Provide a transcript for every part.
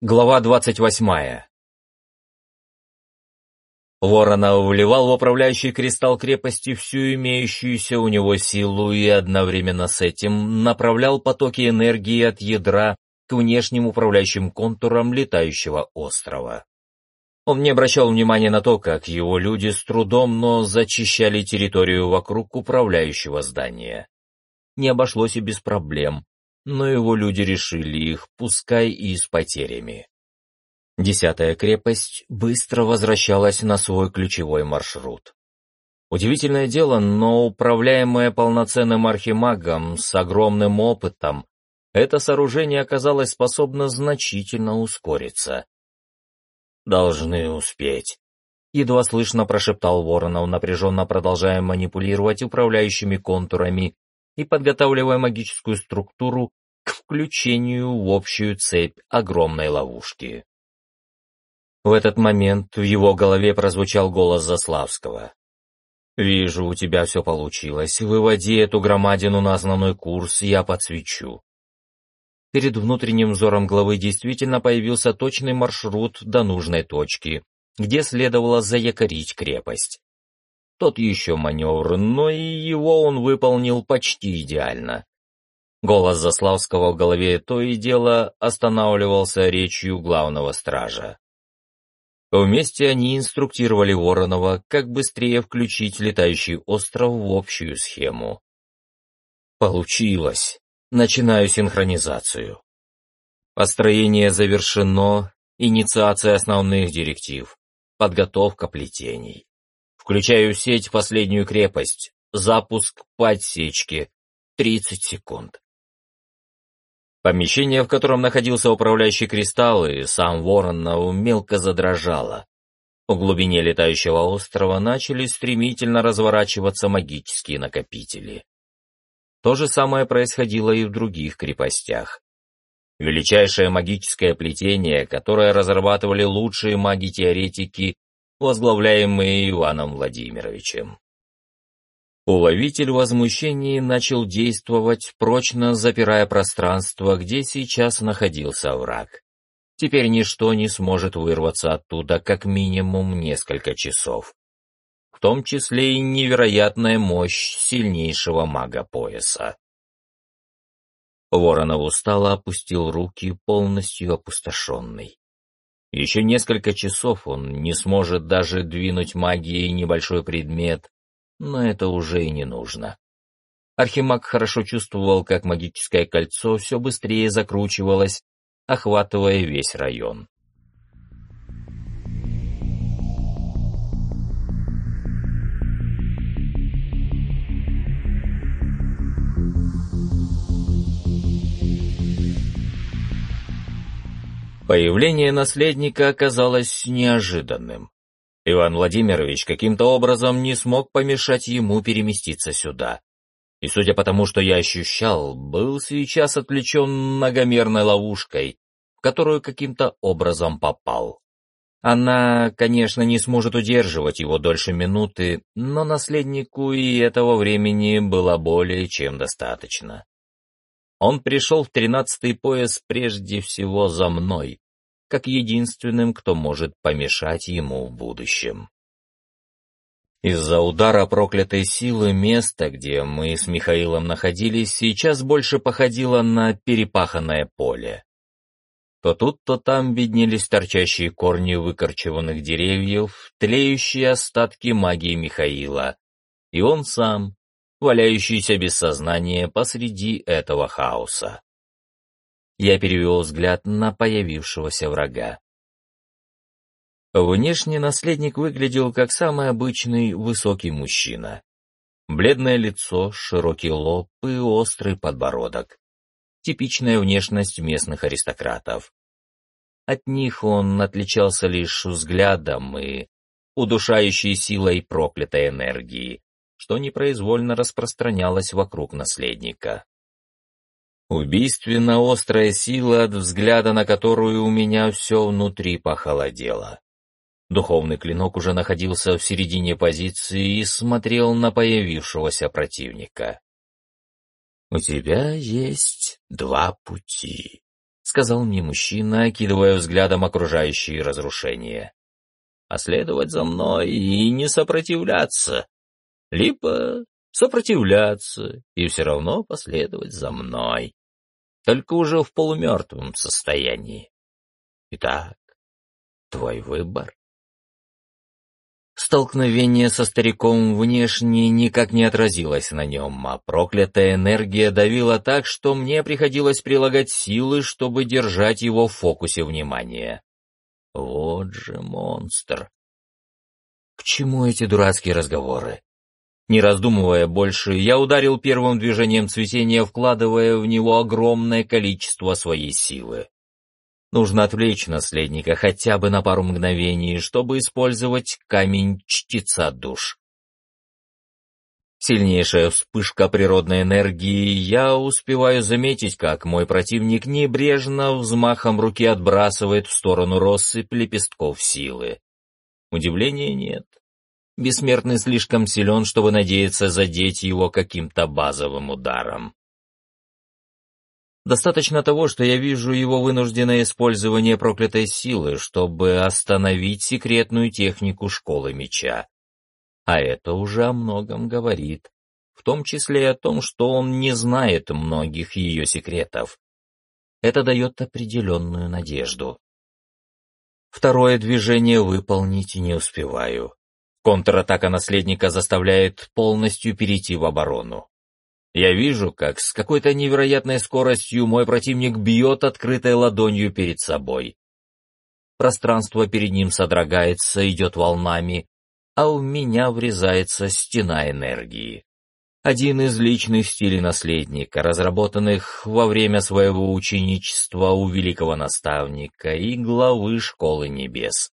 Глава двадцать восьмая. Воронов вливал в управляющий кристалл крепости всю имеющуюся у него силу и одновременно с этим направлял потоки энергии от ядра к внешним управляющим контурам летающего острова. Он не обращал внимания на то, как его люди с трудом, но зачищали территорию вокруг управляющего здания. Не обошлось и без проблем но его люди решили их, пускай и с потерями. Десятая крепость быстро возвращалась на свой ключевой маршрут. Удивительное дело, но управляемое полноценным архимагом с огромным опытом, это сооружение оказалось способно значительно ускориться. «Должны успеть», — едва слышно прошептал Воронов, напряженно продолжая манипулировать управляющими контурами и подготавливая магическую структуру включению в общую цепь огромной ловушки. В этот момент в его голове прозвучал голос Заславского. «Вижу, у тебя все получилось. Выводи эту громадину на основной курс, я подсвечу». Перед внутренним взором главы действительно появился точный маршрут до нужной точки, где следовало заякорить крепость. Тот еще маневр, но и его он выполнил почти идеально. Голос Заславского в голове то и дело останавливался речью главного стража. Вместе они инструктировали Воронова, как быстрее включить летающий остров в общую схему. Получилось. Начинаю синхронизацию. Построение завершено, инициация основных директив, подготовка плетений. Включаю сеть последнюю крепость, запуск подсечки, 30 секунд. Помещение, в котором находился управляющий кристалл, и сам Воронов мелко задрожало. В глубине летающего острова начали стремительно разворачиваться магические накопители. То же самое происходило и в других крепостях. Величайшее магическое плетение, которое разрабатывали лучшие маги-теоретики, возглавляемые Иваном Владимировичем. Уловитель возмущений начал действовать, прочно запирая пространство, где сейчас находился враг. Теперь ничто не сможет вырваться оттуда как минимум несколько часов. В том числе и невероятная мощь сильнейшего мага пояса. Воронов устало опустил руки, полностью опустошенный. Еще несколько часов он не сможет даже двинуть магией небольшой предмет, но это уже и не нужно. Архимаг хорошо чувствовал, как магическое кольцо все быстрее закручивалось, охватывая весь район. Появление наследника оказалось неожиданным. Иван Владимирович каким-то образом не смог помешать ему переместиться сюда. И судя по тому, что я ощущал, был сейчас отвлечен многомерной ловушкой, в которую каким-то образом попал. Она, конечно, не сможет удерживать его дольше минуты, но наследнику и этого времени было более чем достаточно. Он пришел в тринадцатый пояс прежде всего за мной, как единственным, кто может помешать ему в будущем. Из-за удара проклятой силы место, где мы с Михаилом находились, сейчас больше походило на перепаханное поле. То тут, то там виднелись торчащие корни выкорчеванных деревьев, тлеющие остатки магии Михаила, и он сам, валяющийся без сознания посреди этого хаоса. Я перевел взгляд на появившегося врага. Внешне наследник выглядел как самый обычный высокий мужчина. Бледное лицо, широкий лоб и острый подбородок. Типичная внешность местных аристократов. От них он отличался лишь взглядом и удушающей силой проклятой энергии, что непроизвольно распространялось вокруг наследника. Убийственно острая сила, от взгляда на которую у меня все внутри похолодело. Духовный клинок уже находился в середине позиции и смотрел на появившегося противника. «У тебя есть два пути», — сказал мне мужчина, окидывая взглядом окружающие разрушения. «А следовать за мной и не сопротивляться, либо сопротивляться и все равно последовать за мной, только уже в полумертвом состоянии. Итак, твой выбор». Столкновение со стариком внешне никак не отразилось на нем, а проклятая энергия давила так, что мне приходилось прилагать силы, чтобы держать его в фокусе внимания. Вот же монстр. К чему эти дурацкие разговоры? Не раздумывая больше, я ударил первым движением цветения, вкладывая в него огромное количество своей силы. Нужно отвлечь наследника хотя бы на пару мгновений, чтобы использовать камень чтеца душ. Сильнейшая вспышка природной энергии, я успеваю заметить, как мой противник небрежно взмахом руки отбрасывает в сторону россыпь лепестков силы. Удивления нет. Бессмертный слишком силен, чтобы надеяться задеть его каким-то базовым ударом. Достаточно того, что я вижу его вынужденное использование проклятой силы, чтобы остановить секретную технику школы меча. А это уже о многом говорит, в том числе и о том, что он не знает многих ее секретов. Это дает определенную надежду. Второе движение выполнить не успеваю. Контратака наследника заставляет полностью перейти в оборону. Я вижу, как с какой-то невероятной скоростью мой противник бьет открытой ладонью перед собой. Пространство перед ним содрогается, идет волнами, а у меня врезается стена энергии. Один из личных стилей наследника, разработанных во время своего ученичества у великого наставника и главы Школы Небес.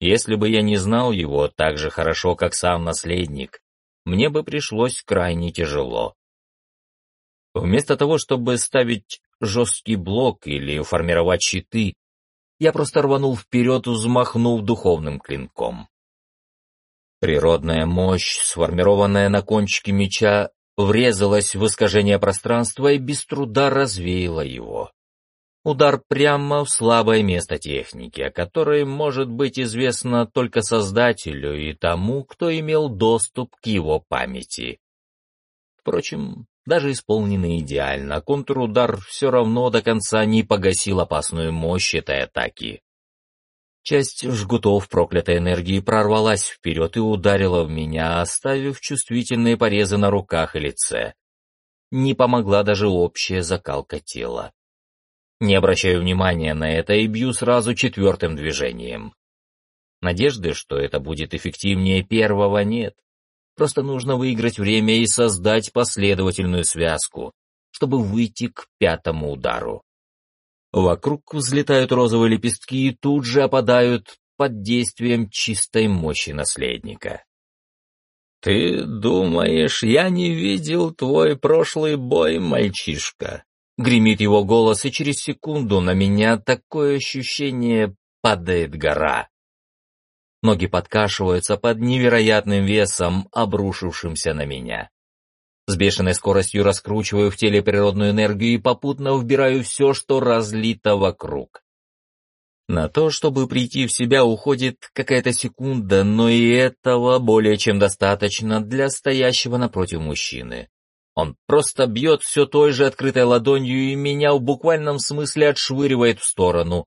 Если бы я не знал его так же хорошо, как сам наследник, мне бы пришлось крайне тяжело. Вместо того, чтобы ставить жесткий блок или формировать щиты, я просто рванул вперед, взмахнув духовным клинком. Природная мощь, сформированная на кончике меча, врезалась в искажение пространства и без труда развеяла его. Удар прямо в слабое место техники, о которой может быть известно только создателю и тому, кто имел доступ к его памяти. Впрочем, даже исполненный идеально, контрудар все равно до конца не погасил опасную мощь этой атаки. Часть жгутов проклятой энергии прорвалась вперед и ударила в меня, оставив чувствительные порезы на руках и лице. Не помогла даже общая закалка тела. Не обращаю внимания на это и бью сразу четвертым движением. Надежды, что это будет эффективнее первого, нет. Просто нужно выиграть время и создать последовательную связку, чтобы выйти к пятому удару. Вокруг взлетают розовые лепестки и тут же опадают под действием чистой мощи наследника. «Ты думаешь, я не видел твой прошлый бой, мальчишка?» Гремит его голос, и через секунду на меня такое ощущение падает гора. Ноги подкашиваются под невероятным весом, обрушившимся на меня. С бешеной скоростью раскручиваю в теле природную энергию и попутно вбираю все, что разлито вокруг. На то, чтобы прийти в себя, уходит какая-то секунда, но и этого более чем достаточно для стоящего напротив мужчины. Он просто бьет все той же открытой ладонью и меня в буквальном смысле отшвыривает в сторону,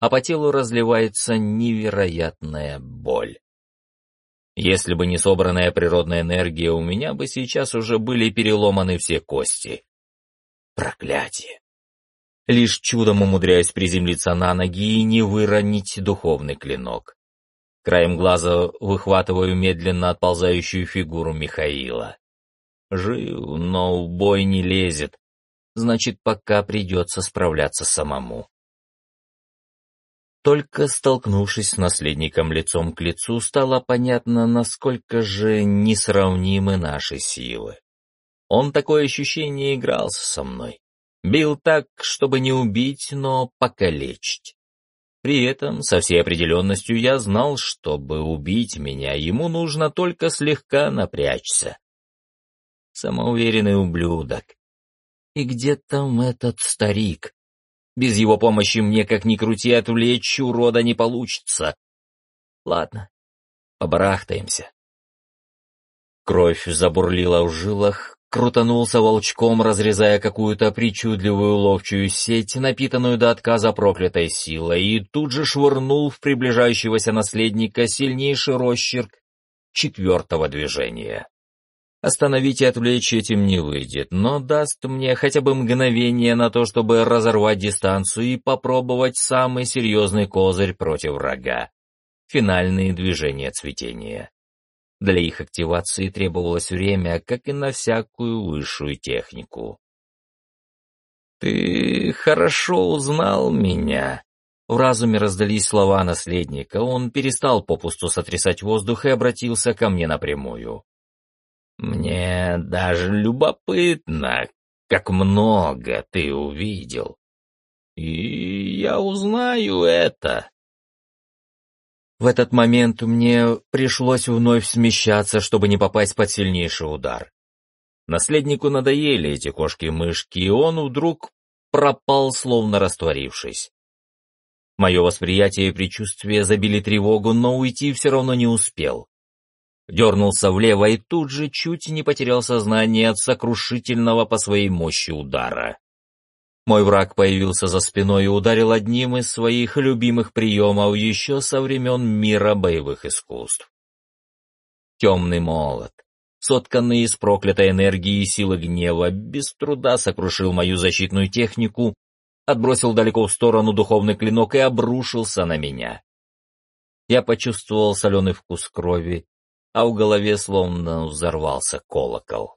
а по телу разливается невероятная боль. Если бы не собранная природная энергия, у меня бы сейчас уже были переломаны все кости. Проклятие! Лишь чудом умудряюсь приземлиться на ноги и не выронить духовный клинок. Краем глаза выхватываю медленно отползающую фигуру Михаила. Жив, но в бой не лезет. Значит, пока придется справляться самому. Только столкнувшись с наследником лицом к лицу, стало понятно, насколько же несравнимы наши силы. Он такое ощущение игрался со мной. Бил так, чтобы не убить, но покалечить. При этом, со всей определенностью, я знал, чтобы убить меня, ему нужно только слегка напрячься самоуверенный ублюдок. И где там этот старик? Без его помощи мне, как ни крути, отвлечь урода не получится. Ладно, побарахтаемся. Кровь забурлила в жилах, крутанулся волчком, разрезая какую-то причудливую ловчую сеть, напитанную до отказа проклятой силой, и тут же швырнул в приближающегося наследника сильнейший росчерк четвертого движения. Остановить и отвлечь этим не выйдет, но даст мне хотя бы мгновение на то, чтобы разорвать дистанцию и попробовать самый серьезный козырь против врага — финальные движения цветения. Для их активации требовалось время, как и на всякую высшую технику. «Ты хорошо узнал меня», в разуме раздались слова наследника, он перестал попусту сотрясать воздух и обратился ко мне напрямую. «Мне даже любопытно, как много ты увидел. И я узнаю это». В этот момент мне пришлось вновь смещаться, чтобы не попасть под сильнейший удар. Наследнику надоели эти кошки-мышки, и он вдруг пропал, словно растворившись. Мое восприятие и предчувствие забили тревогу, но уйти все равно не успел. Дернулся влево и тут же чуть не потерял сознание от сокрушительного по своей мощи удара. Мой враг появился за спиной и ударил одним из своих любимых приемов еще со времен мира боевых искусств. Темный молот, сотканный из проклятой энергии и силы гнева, без труда сокрушил мою защитную технику отбросил далеко в сторону духовный клинок и обрушился на меня. Я почувствовал соленый вкус крови, а в голове словно взорвался колокол.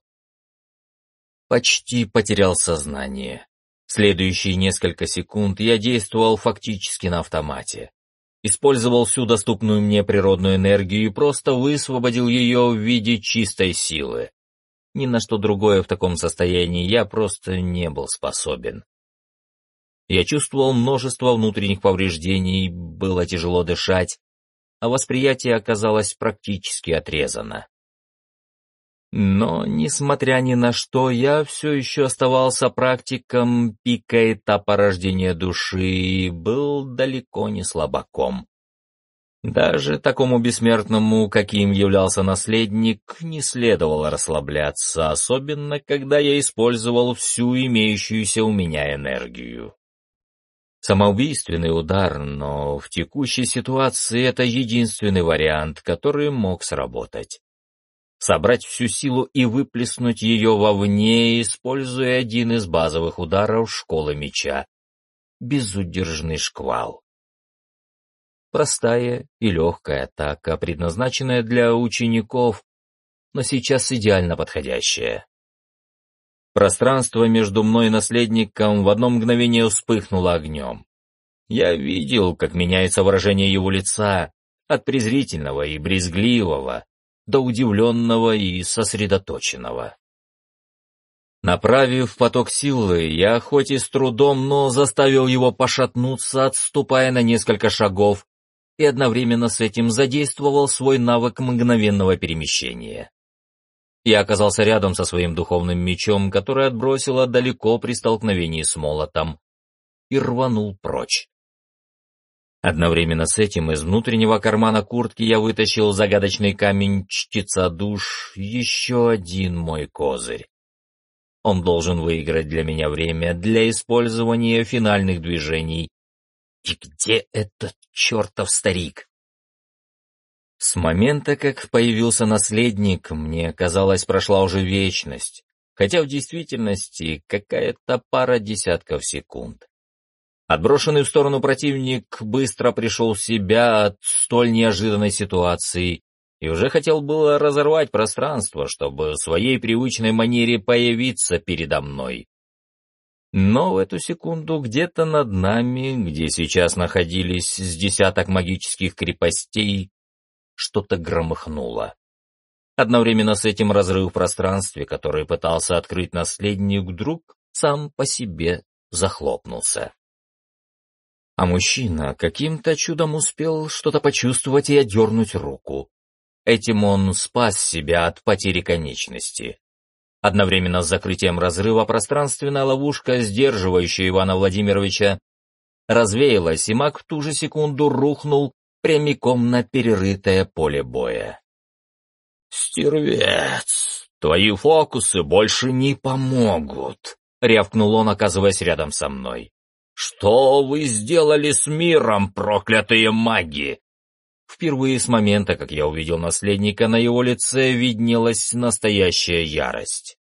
Почти потерял сознание. Следующие несколько секунд я действовал фактически на автомате. Использовал всю доступную мне природную энергию и просто высвободил ее в виде чистой силы. Ни на что другое в таком состоянии я просто не был способен. Я чувствовал множество внутренних повреждений, было тяжело дышать, а восприятие оказалось практически отрезано. Но, несмотря ни на что, я все еще оставался практиком пика этапа рождения души и был далеко не слабаком. Даже такому бессмертному, каким являлся наследник, не следовало расслабляться, особенно когда я использовал всю имеющуюся у меня энергию. Самоубийственный удар, но в текущей ситуации это единственный вариант, который мог сработать. Собрать всю силу и выплеснуть ее вовне, используя один из базовых ударов школы меча — безудержный шквал. Простая и легкая атака, предназначенная для учеников, но сейчас идеально подходящая. Пространство между мной и наследником в одно мгновение вспыхнуло огнем. Я видел, как меняется выражение его лица от презрительного и брезгливого до удивленного и сосредоточенного. Направив поток силы, я хоть и с трудом, но заставил его пошатнуться, отступая на несколько шагов, и одновременно с этим задействовал свой навык мгновенного перемещения. Я оказался рядом со своим духовным мечом, который отбросило далеко при столкновении с молотом, и рванул прочь. Одновременно с этим из внутреннего кармана куртки я вытащил загадочный камень чтеца душ, еще один мой козырь. Он должен выиграть для меня время для использования финальных движений. И где этот чертов старик? С момента, как появился наследник, мне казалось, прошла уже вечность, хотя в действительности какая-то пара десятков секунд. Отброшенный в сторону противник быстро пришел в себя от столь неожиданной ситуации и уже хотел было разорвать пространство, чтобы в своей привычной манере появиться передо мной. Но в эту секунду где-то над нами, где сейчас находились с десяток магических крепостей, что-то громыхнуло. Одновременно с этим разрыв в пространстве, который пытался открыть наследник, вдруг сам по себе захлопнулся. А мужчина каким-то чудом успел что-то почувствовать и одернуть руку. Этим он спас себя от потери конечности. Одновременно с закрытием разрыва пространственная ловушка, сдерживающая Ивана Владимировича, развеялась, и маг в ту же секунду рухнул прямиком на перерытое поле боя. «Стервец, твои фокусы больше не помогут», — рявкнул он, оказываясь рядом со мной. «Что вы сделали с миром, проклятые маги?» Впервые с момента, как я увидел наследника, на его лице виднелась настоящая ярость.